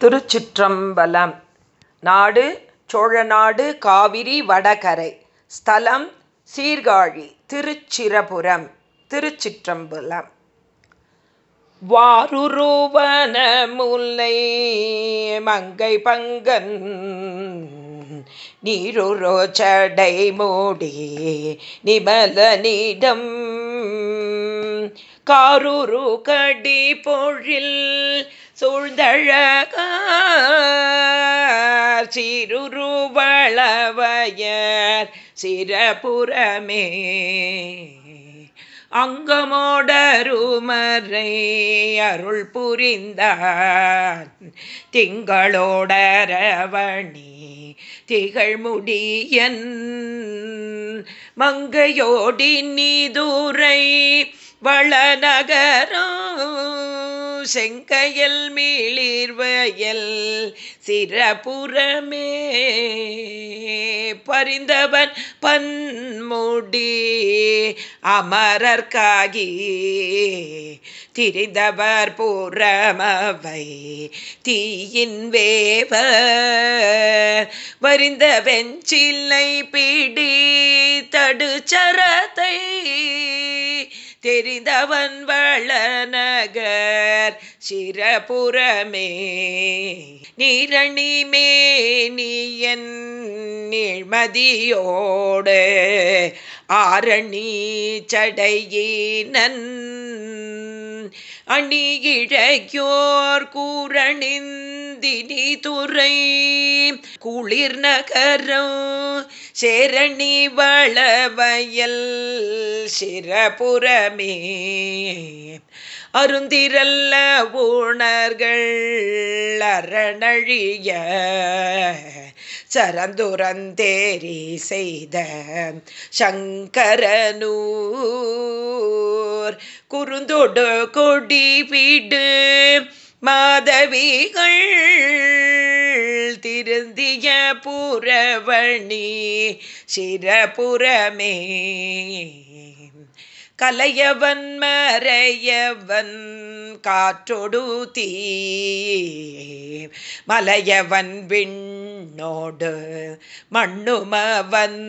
திருச்சிற்றம்பலம். நாடு சோழநாடு காவிரி வடகரை. ஸ்தலம் சீர்காழி திருச்சிரபுரம் திருச்சிற்றம்பலம். வாருருவன முல்லை மங்கை பங்கன் நீருரோ சடை மூடி நிமலனிடம் காரூரு கடி பொழில் சூழ்ந்தழக சிறுருவளவயர் சிரபுரமே அங்கமோடருமறை அருள் புரிந்தார் திங்களோடரவணி திகழ்முடியன். மங்கையோடி நீதுரை வளநகரோ செங்கையல் மீளிர்வயல் சிறபுறமே பரிந்தவன் பன்முடி அமரர்காகி திரிந்தவர் பூரமவை தீயின் வேவ. வரிந்த வெஞ்சில்லை பிடி தடுச்சரத்தை தெரிந்தவன் வளநகர் சிரபுரமே நீரணி மேனியன் நிழ்மதியோடு ஆரணி சடையினன் அணியிழையோர் கூரணிந்தினி துறை. குளிர் நகரம் சேரணி வளவயல் சிறபுறமே அருந்திரல்ல ஊணர்கள் அரணழிய சரந்துரந்தேரி செய்த சங்கரனூர் குறுந்தொடு கொடி வீடு மாதவிகள் திருந்திய புறவணி சிறபுறமே கலையவன் மறையவன் காற்றொடு தீ மலையவன் விண்ணோடு மண்ணுமவன்.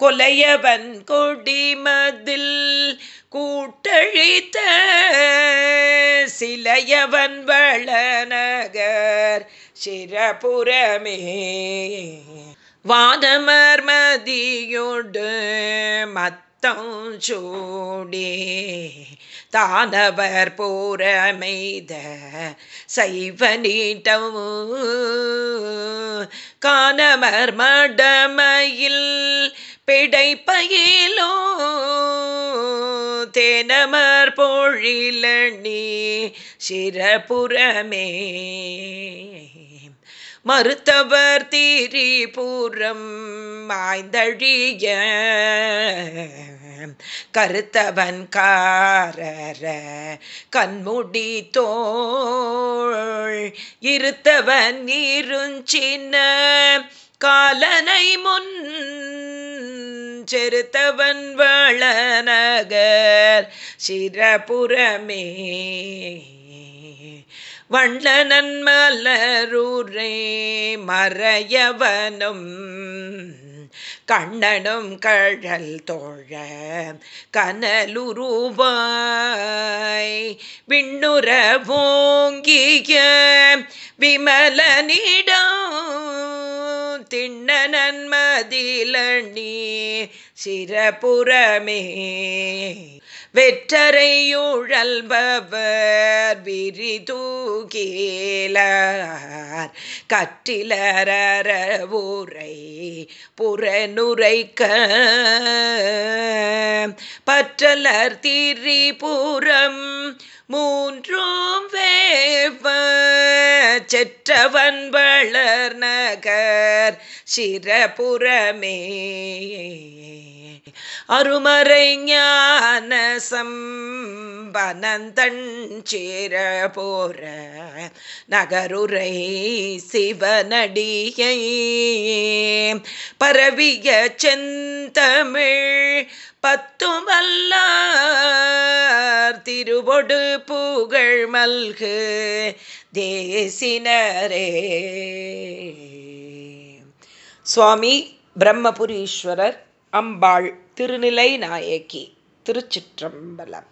கொலையவன் கொடிமதில் கூட்டழித்த சிலையவன் வள சிறபுரமே வாதமர்மதியுடு மத்தம் சூடே. தானவர் போரமைத சைவ நீட்டம் காணமர் மடமையில் பிடைப்பயிலோ தேனமர் பொழிலணி சிறபுரமே மறுத்தவர் தீரிபுரம் மாய்ந்தழிய கருத்தவன் காரர கண்முடி தோள் இருத்தவன் இருஞ்சின்ன கால செருத்தவன் வளநகர் சிரபுரமே வண்ணனன் மலரூரே மறையவனும் கண்ணனும் கழல் தோழ கனலுருவாய். விண்ணுற ஓங்கிய விமலனிடம் திண்ணனன் மதிலணி சிறபுரமே வெற்றரையுழல்பவர் விரிதூகேலார் கற்றிலர ஊரை புறநுரைக்க. பற்றலர் திரிபுரம் மூன்றும் வேவ. செற்றவன் வளர்ன நகர் அருமறை ஞான சம்பனந்தன் சேர போற நகருரை சிவனடியை. பரவிய செந்தமிழ் பத்தும் திருவொடு புகழ் மல்கு. தேசினரே. சுவாமி பிரம்மபுரீஸ்வரர் அம்பாள் திருநிலை நாயகி திருச்சிற்றம்பலம்.